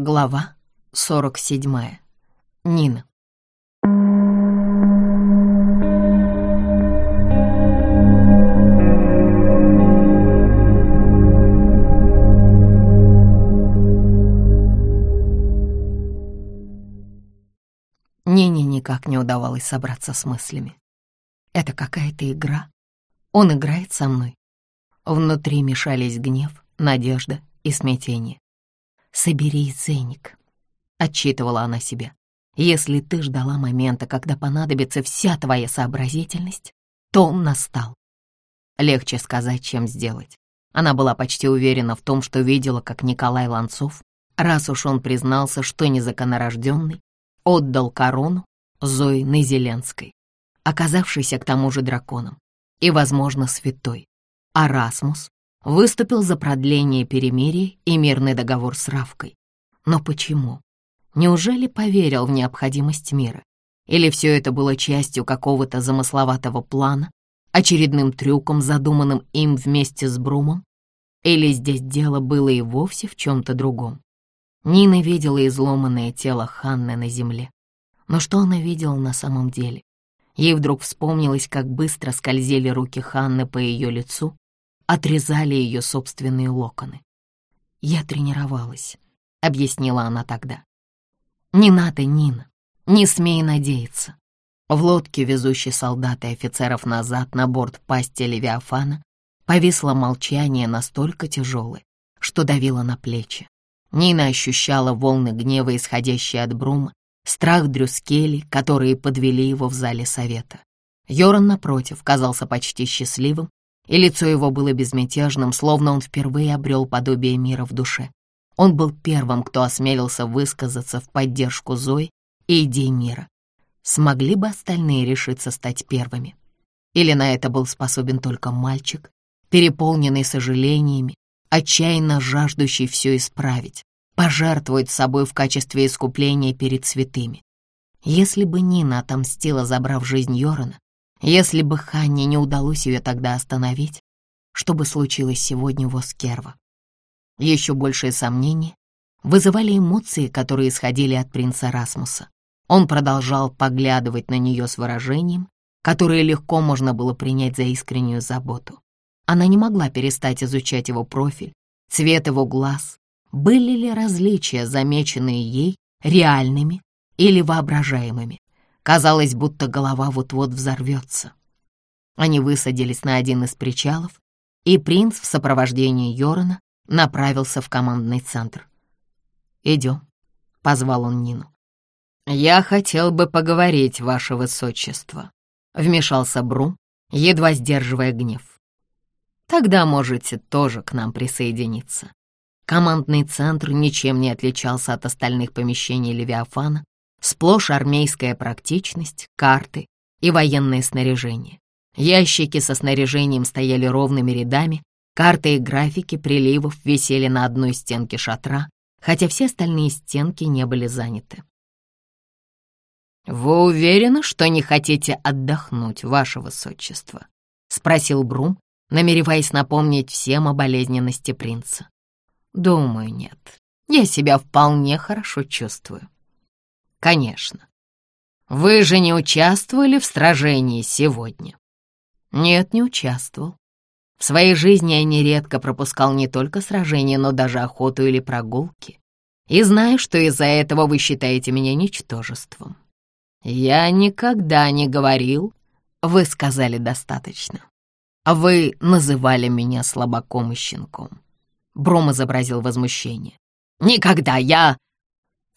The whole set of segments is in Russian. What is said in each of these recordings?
Глава 47. Нина. Нине никак не удавалось собраться с мыслями. Это какая-то игра. Он играет со мной. Внутри мешались гнев, надежда и смятение. «Собери ценник», — отчитывала она себя. «Если ты ждала момента, когда понадобится вся твоя сообразительность, то он настал». Легче сказать, чем сделать. Она была почти уверена в том, что видела, как Николай Ланцов, раз уж он признался, что незаконнорожденный, отдал корону Зои Незеленской, оказавшейся к тому же драконом и, возможно, святой. А Расмус выступил за продление перемирия и мирный договор с Равкой. Но почему? Неужели поверил в необходимость мира? Или все это было частью какого-то замысловатого плана, очередным трюком, задуманным им вместе с Брумом? Или здесь дело было и вовсе в чем-то другом? Нина видела изломанное тело Ханны на земле. Но что она видела на самом деле? Ей вдруг вспомнилось, как быстро скользили руки Ханны по ее лицу, отрезали ее собственные локоны. «Я тренировалась», — объяснила она тогда. «Не надо, Нина, не смей надеяться». В лодке, везущей солдат и офицеров назад на борт пасти Левиафана, повисло молчание настолько тяжелое, что давило на плечи. Нина ощущала волны гнева, исходящие от Брума, страх Дрюскели, которые подвели его в зале совета. Йоран, напротив, казался почти счастливым, и лицо его было безмятежным, словно он впервые обрел подобие мира в душе. Он был первым, кто осмелился высказаться в поддержку Зои и идей мира. Смогли бы остальные решиться стать первыми? Или на это был способен только мальчик, переполненный сожалениями, отчаянно жаждущий все исправить, пожертвовать собой в качестве искупления перед святыми. Если бы Нина отомстила, забрав жизнь Йорона, если бы Ханне не удалось ее тогда остановить, что бы случилось сегодня в Оскерва? Еще большее сомнение вызывали эмоции, которые исходили от принца Расмуса. Он продолжал поглядывать на нее с выражением, которое легко можно было принять за искреннюю заботу. Она не могла перестать изучать его профиль, цвет его глаз, были ли различия, замеченные ей, реальными или воображаемыми. Казалось, будто голова вот-вот взорвется. Они высадились на один из причалов, и принц в сопровождении Йорона направился в командный центр. «Идем», — позвал он Нину. «Я хотел бы поговорить, ваше высочество», — вмешался Брум, едва сдерживая гнев. Тогда можете тоже к нам присоединиться. Командный центр ничем не отличался от остальных помещений Левиафана, сплошь армейская практичность, карты и военное снаряжение. Ящики со снаряжением стояли ровными рядами, карты и графики приливов висели на одной стенке шатра, хотя все остальные стенки не были заняты. «Вы уверены, что не хотите отдохнуть, ваше высочество?» — спросил Брум, намереваясь напомнить всем о болезненности принца. «Думаю, нет. Я себя вполне хорошо чувствую». «Конечно. Вы же не участвовали в сражении сегодня?» «Нет, не участвовал. В своей жизни я нередко пропускал не только сражения, но даже охоту или прогулки. И знаю, что из-за этого вы считаете меня ничтожеством. Я никогда не говорил, вы сказали достаточно. Вы называли меня слабаком и щенком. Бром изобразил возмущение. Никогда я...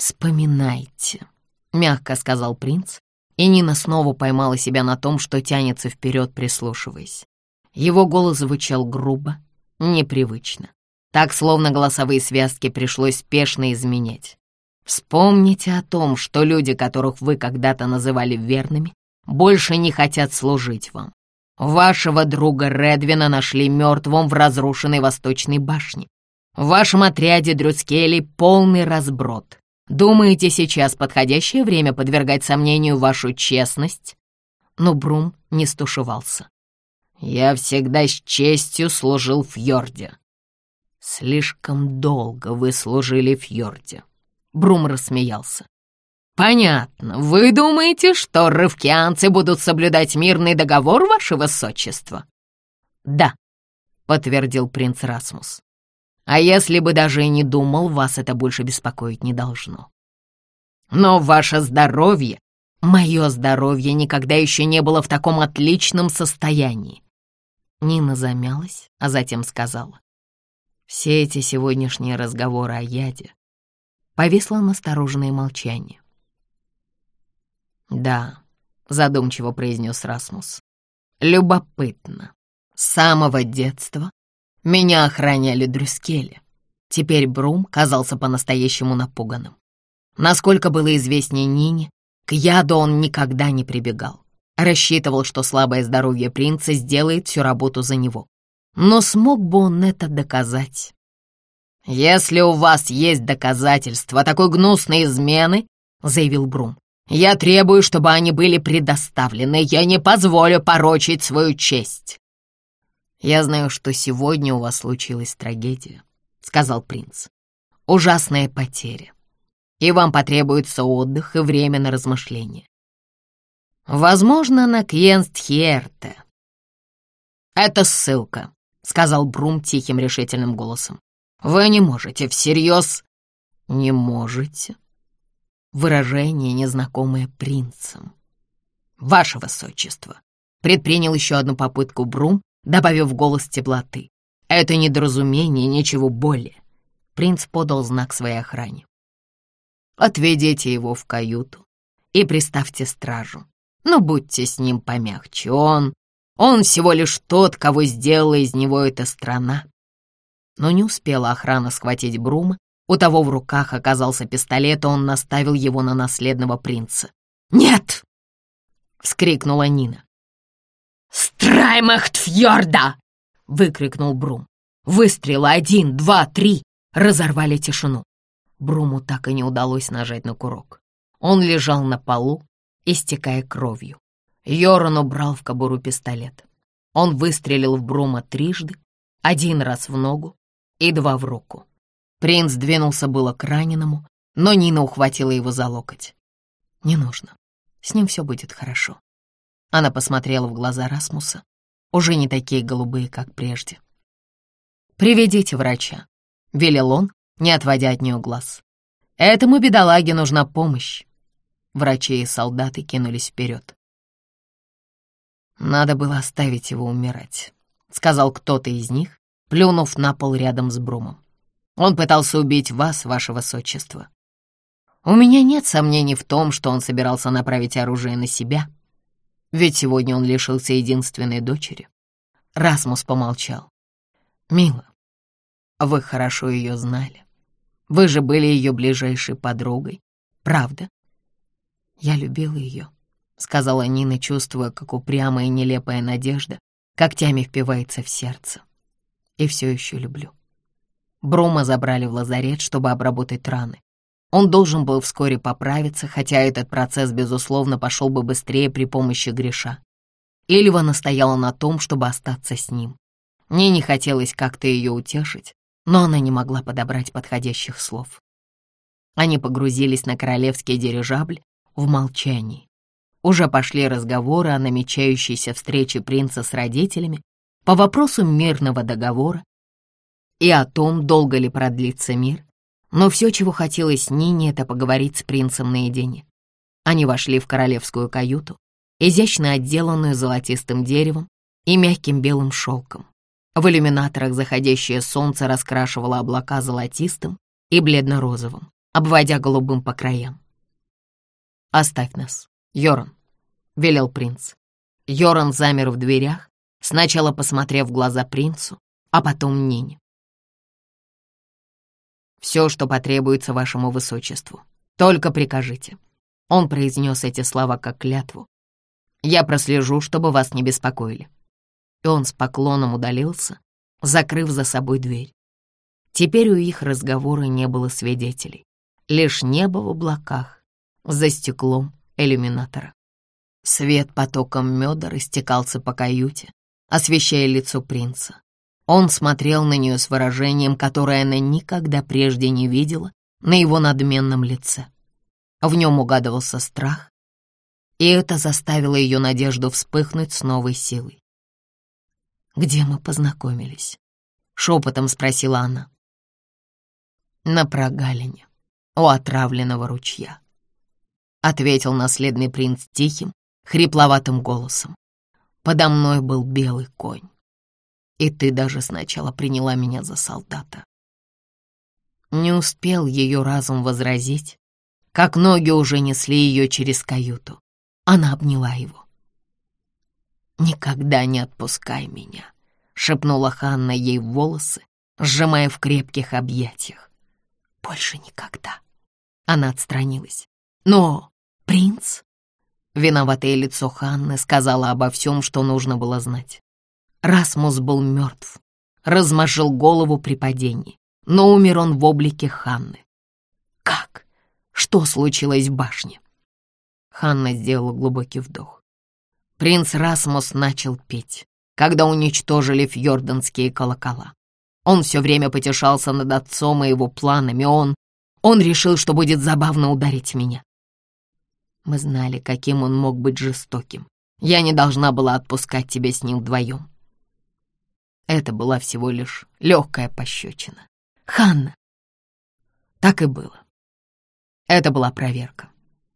Вспоминайте, мягко сказал принц, и Нина снова поймала себя на том, что тянется вперед, прислушиваясь. Его голос звучал грубо, непривычно. Так, словно голосовые связки пришлось спешно изменять. Вспомните о том, что люди, которых вы когда-то называли верными, больше не хотят служить вам. Вашего друга Редвина нашли мертвым в разрушенной восточной башне. В вашем отряде Дрюскели полный разброд. Думаете, сейчас подходящее время подвергать сомнению вашу честность?» Но Брум не стушевался. «Я всегда с честью служил Фьорде». «Слишком долго вы служили Фьорде», Брум рассмеялся. «Понятно. Вы думаете, что рывкианцы будут соблюдать мирный договор, ваше высочество?» «Да», — подтвердил принц Расмус. «А если бы даже и не думал, вас это больше беспокоить не должно. Но ваше здоровье, мое здоровье никогда еще не было в таком отличном состоянии». Нина замялась, а затем сказала. «Все эти сегодняшние разговоры о яде». Повисло настороженное молчание. «Да», — задумчиво произнес Расмус. «Любопытно. С самого детства меня охраняли Дрюскели. Теперь Брум казался по-настоящему напуганным. Насколько было известнее Нине, к яду он никогда не прибегал. Рассчитывал, что слабое здоровье принца сделает всю работу за него. Но смог бы он это доказать? «Если у вас есть доказательства такой гнусной измены», — заявил Брум, я требую, чтобы они были предоставлены. Я не позволю порочить свою честь. Я знаю, что сегодня у вас случилась трагедия, сказал принц. Ужасная потеря. И вам потребуется отдых и время на размышление. Возможно, на Кьенстхерте. Это ссылка, сказал Брум тихим решительным голосом. Вы не можете всерьез... Не можете, выражение, незнакомое принцам. «Ваше высочество!» Предпринял еще одну попытку Брум, добавив голос теплоты. «Это недоразумение, ничего более». Принц подал знак своей охране. «Отведите его в каюту и приставьте стражу. Но будьте с ним помягче. Он... Он всего лишь тот, кого сделала из него эта страна». Но не успела охрана схватить Брума, у того в руках оказался пистолет, и он наставил его на наследного принца. «Нет!» — вскрикнула Нина. «Страймахт фьорда!» — выкрикнул Брум. Выстрелы один, два, три разорвали тишину. Бруму так и не удалось нажать на курок. Он лежал на полу, истекая кровью. Йоран убрал в кобуру пистолет. Он выстрелил в Брума трижды, один раз в ногу и два в руку. Принц двинулся было к раненому, но Нина ухватила его за локоть. «Не нужно. С ним все будет хорошо». Она посмотрела в глаза Расмуса, уже не такие голубые, как прежде. «Приведите врача», — велел он, не отводя от нее глаз. «Этому бедолаге нужна помощь». Врачи и солдаты кинулись вперед. «Надо было оставить его умирать», — сказал кто-то из них, плюнув на пол рядом с Брумом. Он пытался убить вас, ваше высочество. У меня нет сомнений в том, что он собирался направить оружие на себя, ведь сегодня он лишился единственной дочери. Расмус помолчал. «Мила, вы хорошо ее знали. Вы же были ее ближайшей подругой, правда?» «Я любила ее», — сказала Нина, чувствуя, как упрямая и нелепая надежда когтями впивается в сердце. «И все еще люблю». Брума забрали в лазарет, чтобы обработать раны. Он должен был вскоре поправиться, хотя этот процесс, безусловно, пошел бы быстрее при помощи греша. Ильва настояла на том, чтобы остаться с ним. Мне не хотелось как-то ее утешить, но она не могла подобрать подходящих слов. Они погрузились на королевский дирижабль в молчании. Уже пошли разговоры о намечающейся встрече принца с родителями по вопросу мирного договора и о том, долго ли продлится мир. Но все, чего хотелось Нине, это поговорить с принцем наедине. Они вошли в королевскую каюту, изящно отделанную золотистым деревом и мягким белым шелком. В иллюминаторах заходящее солнце раскрашивало облака золотистым и бледно-розовым, обводя голубым по краям. «Оставь нас, Йоран», — велел принц. Йоран замер в дверях, сначала посмотрев в глаза принцу, а потом Нине. Все, что потребуется вашему высочеству. Только прикажите». Он произнес эти слова как клятву. «Я прослежу, чтобы вас не беспокоили». И он с поклоном удалился, закрыв за собой дверь. Теперь у их разговора не было свидетелей. Лишь небо в облаках, за стеклом иллюминатора. Свет потоком меда растекался по каюте, освещая лицо принца. Он смотрел на нее с выражением, которое она никогда прежде не видела на его надменном лице. В нем угадывался страх, и это заставило ее надежду вспыхнуть с новой силой. «Где мы познакомились?» — шепотом спросила она. «На прогалине, у отравленного ручья», — ответил наследный принц тихим, хрипловатым голосом. «Подо мной был белый конь, и ты даже сначала приняла меня за солдата. Не успел ее разум возразить, как ноги уже несли ее через каюту. Она обняла его. «Никогда не отпускай меня», — шепнула Ханна ей в волосы, сжимая в крепких объятиях. «Больше никогда». Она отстранилась. «Но, принц...» Виноватое лицо Ханны сказала обо всем, что нужно было знать. Расмус был мертв, размажил голову при падении но умер он в облике Ханны. Как? Что случилось в башне? Ханна сделала глубокий вдох. Принц Расмус начал петь, когда уничтожили фьорданские колокола. Он все время потешался над отцом и его планами. Он... Он решил, что будет забавно ударить меня. Мы знали, каким он мог быть жестоким. Я не должна была отпускать тебя с ним вдвоем. Это была всего лишь легкая пощечина. Ханна. Так и было. Это была проверка.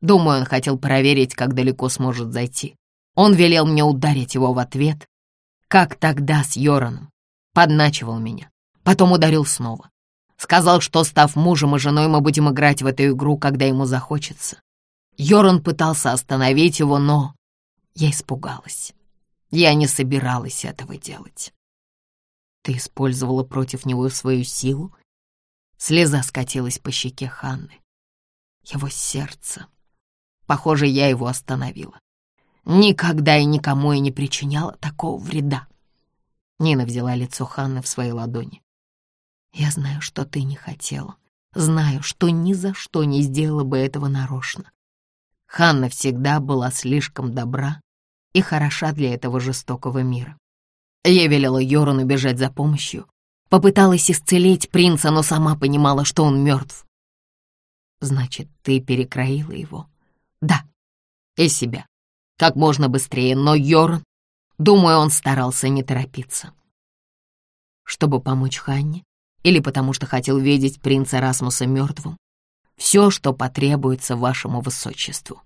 Думаю, он хотел проверить, как далеко сможет зайти. Он велел мне ударить его в ответ, как тогда с Йораном. Подначивал меня. Потом ударил снова. Сказал, что, став мужем и женой, мы будем играть в эту игру, когда ему захочется. Йоран пытался остановить его, но я испугалась. Я не собиралась этого делать. Ты использовала против него свою силу Слеза скатилась по щеке Ханны. Его сердце. Похоже, я его остановила. Никогда и никому и не причиняла такого вреда. Нина взяла лицо Ханны в свои ладони. Я знаю, что ты не хотела. Знаю, что ни за что не сделала бы этого нарочно. Ханна всегда была слишком добра и хороша для этого жестокого мира. Я велела Йорану бежать за помощью, Попыталась исцелить принца, но сама понимала, что он мертв. Значит, ты перекроила его? Да, и себя. Как можно быстрее, но Йорн, думаю, он старался не торопиться. Чтобы помочь Ханне или потому что хотел видеть принца Расмуса мертвым? Все, что потребуется вашему высочеству.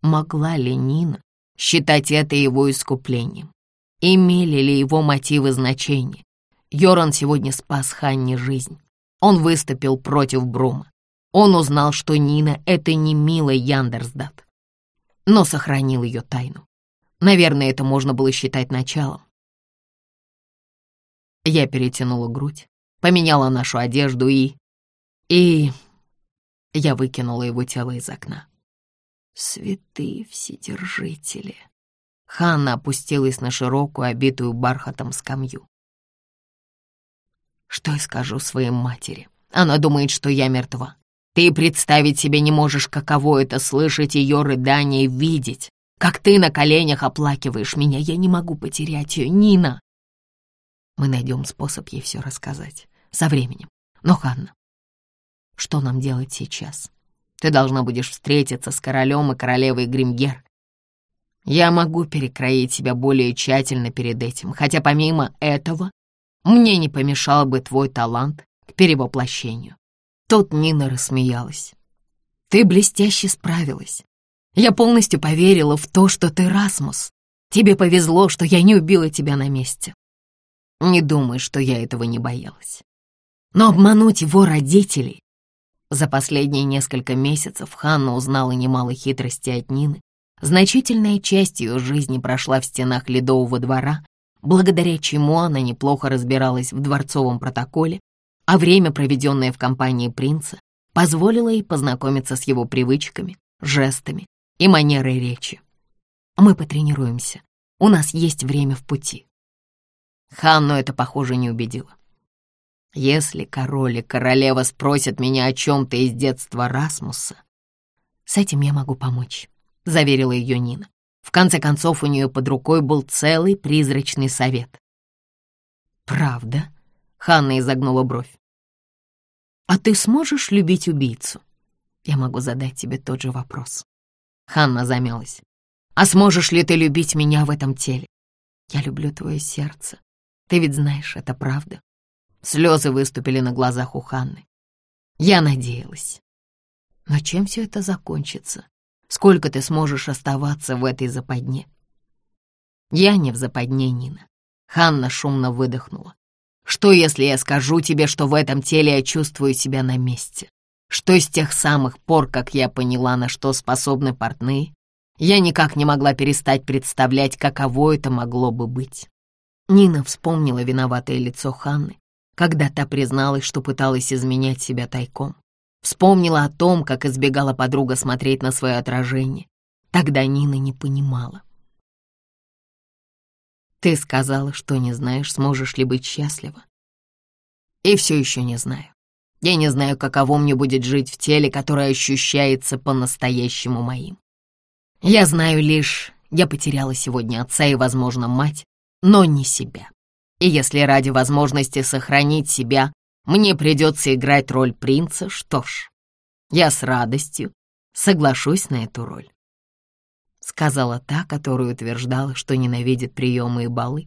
Могла ли Нина считать это его искуплением? Имели ли его мотивы значения? Йоран сегодня спас Ханне жизнь. Он выступил против Брума. Он узнал, что Нина — это не милая Яндерсдат, но сохранил ее тайну. Наверное, это можно было считать началом. Я перетянула грудь, поменяла нашу одежду и... И... Я выкинула его тело из окна. Святые вседержители. Ханна опустилась на широкую, обитую бархатом скамью. Что я скажу своей матери? Она думает, что я мертва. Ты представить себе не можешь, каково это слышать ее рыдания и видеть, как ты на коленях оплакиваешь меня. Я не могу потерять ее, Нина. Мы найдем способ ей все рассказать. Со временем. Но, Ханна, что нам делать сейчас? Ты должна будешь встретиться с королем и королевой Гримгер. Я могу перекроить себя более тщательно перед этим, хотя помимо этого мне не помешал бы твой талант к перевоплощению». Тут Нина рассмеялась. «Ты блестяще справилась. Я полностью поверила в то, что ты Расмус. Тебе повезло, что я не убила тебя на месте. Не думай, что я этого не боялась. Но обмануть его родителей... За последние несколько месяцев Ханна узнала немало хитростей от Нины. Значительная часть ее жизни прошла в стенах Ледового двора, благодаря чему она неплохо разбиралась в дворцовом протоколе, а время, проведенное в компании принца, позволило ей познакомиться с его привычками, жестами и манерой речи. Мы потренируемся. У нас есть время в пути. Ханну это, похоже, не убедило. Если король и королева спросят меня о чем-то из детства Расмуса, с этим я могу помочь, — заверила ее Нина. В конце концов, у нее под рукой был целый призрачный совет. «Правда?» — Ханна изогнула бровь. А ты сможешь любить убийцу? Я могу задать тебе тот же вопрос. Ханна замялась. А сможешь ли ты любить меня в этом теле? Я люблю твое сердце. Ты ведь знаешь, это правда. Слезы выступили на глазах у Ханны. Я надеялась. Но чем все это закончится? Сколько ты сможешь оставаться в этой западне? Я не в западне, Нина. Ханна шумно выдохнула. Что, если я скажу тебе, что в этом теле я чувствую себя на месте? Что с тех самых пор, как я поняла, на что способны портные, я никак не могла перестать представлять, каково это могло бы быть. Нина вспомнила виноватое лицо Ханны, когда та призналась, что пыталась изменять себя тайком. Вспомнила о том, как избегала подруга смотреть на свое отражение. Тогда Нина не понимала. Ты сказала, что не знаешь, сможешь ли быть счастлива. И все еще не знаю. Я не знаю, каково мне будет жить в теле, которое ощущается по-настоящему моим. Я знаю лишь, я потеряла сегодня отца и, возможно, мать, но не себя. И если ради возможности сохранить себя мне придется играть роль принца, что ж, я с радостью соглашусь на эту роль сказала та, которая утверждала, что ненавидит приемы и балы.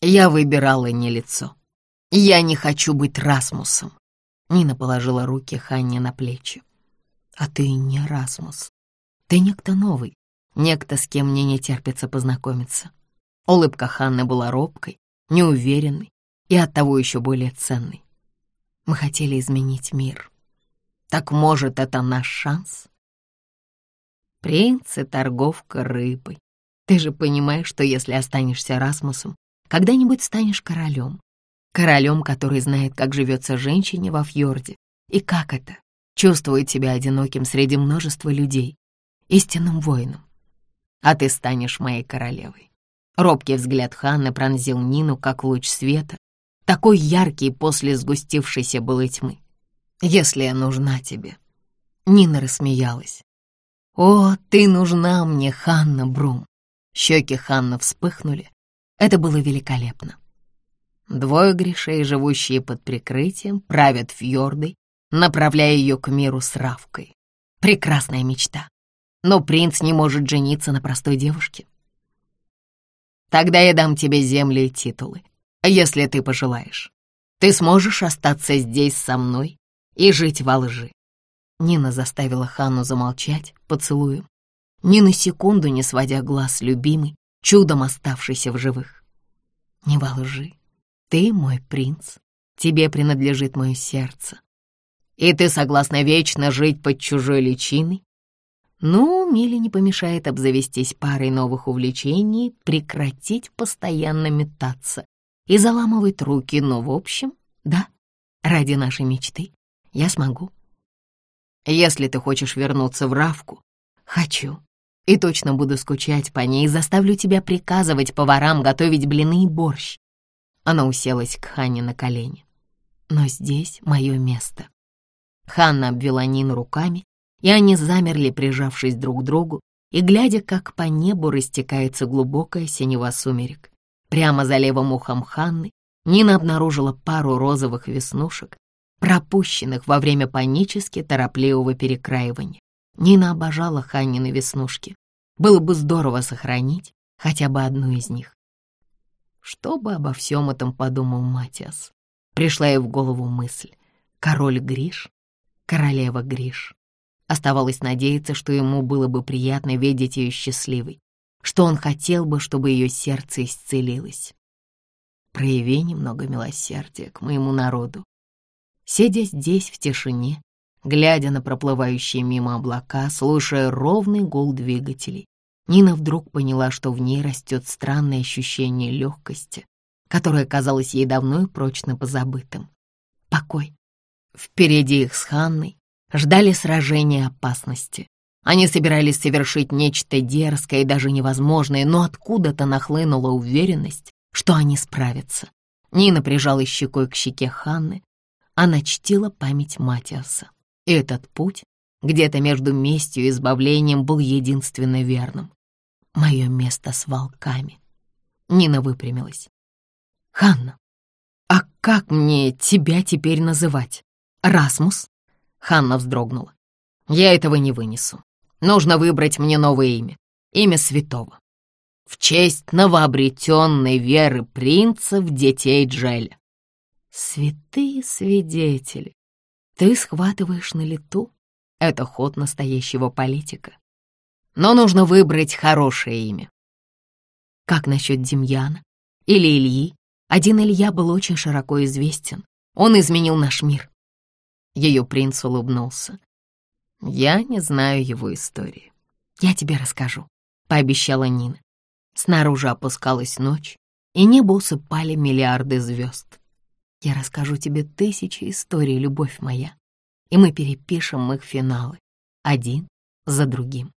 Я выбирала не лицо. Я не хочу быть Расмусом. Нина положила руки Ханне на плечи. А ты не Расмус. Ты некто новый, некто, с кем мне не терпится познакомиться. Улыбка Ханны была робкой, неуверенной и оттого еще более ценной. Мы хотели изменить мир. Так может, это наш шанс? Принц и торговка рыбой. Ты же понимаешь, что если останешься Расмусом, когда-нибудь станешь королем. Королем, который знает, как живется женщине во фьорде. И как это? Чувствует себя одиноким среди множества людей. Истинным воином. А ты станешь моей королевой. Робкий взгляд Ханны пронзил Нину, как луч света, такой яркий после сгустившейся былой тьмы. «Если я нужна тебе». Нина рассмеялась. «О, ты нужна мне, Ханна Брум!» Щеки Ханна вспыхнули. Это было великолепно. Двое грешей, живущие под прикрытием, правят фьордой, направляя ее к миру с Равкой. Прекрасная мечта. Но принц не может жениться на простой девушке. Тогда я дам тебе земли и титулы, если ты пожелаешь. Ты сможешь остаться здесь со мной и жить во лжи. Нина заставила Ханну замолчать поцелуем, ни на секунду не сводя глаз любимый, чудом оставшийся в живых. «Не во лжи. Ты мой принц. Тебе принадлежит мое сердце. И ты согласна вечно жить под чужой личиной? Ну, Миле не помешает обзавестись парой новых увлечений, прекратить постоянно метаться и заламывать руки, но в общем, да, ради нашей мечты я смогу. Если ты хочешь вернуться в Равку, хочу. И точно буду скучать по ней и заставлю тебя приказывать поварам готовить блины и борщ. Она уселась к Ханне на колени. Но здесь мое место. Ханна обвела Нину руками, и они замерли, прижавшись друг к другу, и глядя, как по небу растекается глубокая синева сумерек. Прямо за левым ухом Ханны Нина обнаружила пару розовых веснушек, пропущенных во время панически торопливого перекраивания. Нина обожала Ханнины веснушки. Было бы здорово сохранить хотя бы одну из них. Что бы обо всем этом подумал Матиас? Пришла ей в голову мысль. Король Гриш, королева Гриш. Оставалось надеяться, что ему было бы приятно видеть ее счастливой, что он хотел бы, чтобы ее сердце исцелилось. Прояви немного милосердия к моему народу Сидя здесь в тишине, глядя на проплывающие мимо облака, слушая ровный гул двигателей, Нина вдруг поняла, что в ней растет странное ощущение легкости, которое казалось ей давно и прочно позабытым. Покой. Впереди их с Ханной ждали сражения опасности. Они собирались совершить нечто дерзкое и даже невозможное, но откуда-то нахлынула уверенность, что они справятся. Нина прижала щекой к щеке Ханны, она чтила память Матиаса. И этот путь, где-то между местью и избавлением, был единственно верным. Мое место с волками. Нина выпрямилась. «Ханна, а как мне тебя теперь называть?» Расмус? Ханна вздрогнула. Я этого не вынесу. Нужно выбрать мне новое имя. Имя святого. В честь новообретенной веры принцев детей Джеля. Святые свидетели. Ты схватываешь на лету. Это ход настоящего политика. Но нужно выбрать хорошее имя. Как насчет Демьяна или Ильи? Один Илья был очень широко известен. Он изменил наш мир. Ее принц улыбнулся. Я не знаю его истории. Я тебе расскажу, пообещала Нина. Снаружи опускалась ночь, и небо усыпали миллиарды звезд. Я расскажу тебе тысячи историй, любовь моя, и мы перепишем их финалы, один за другим.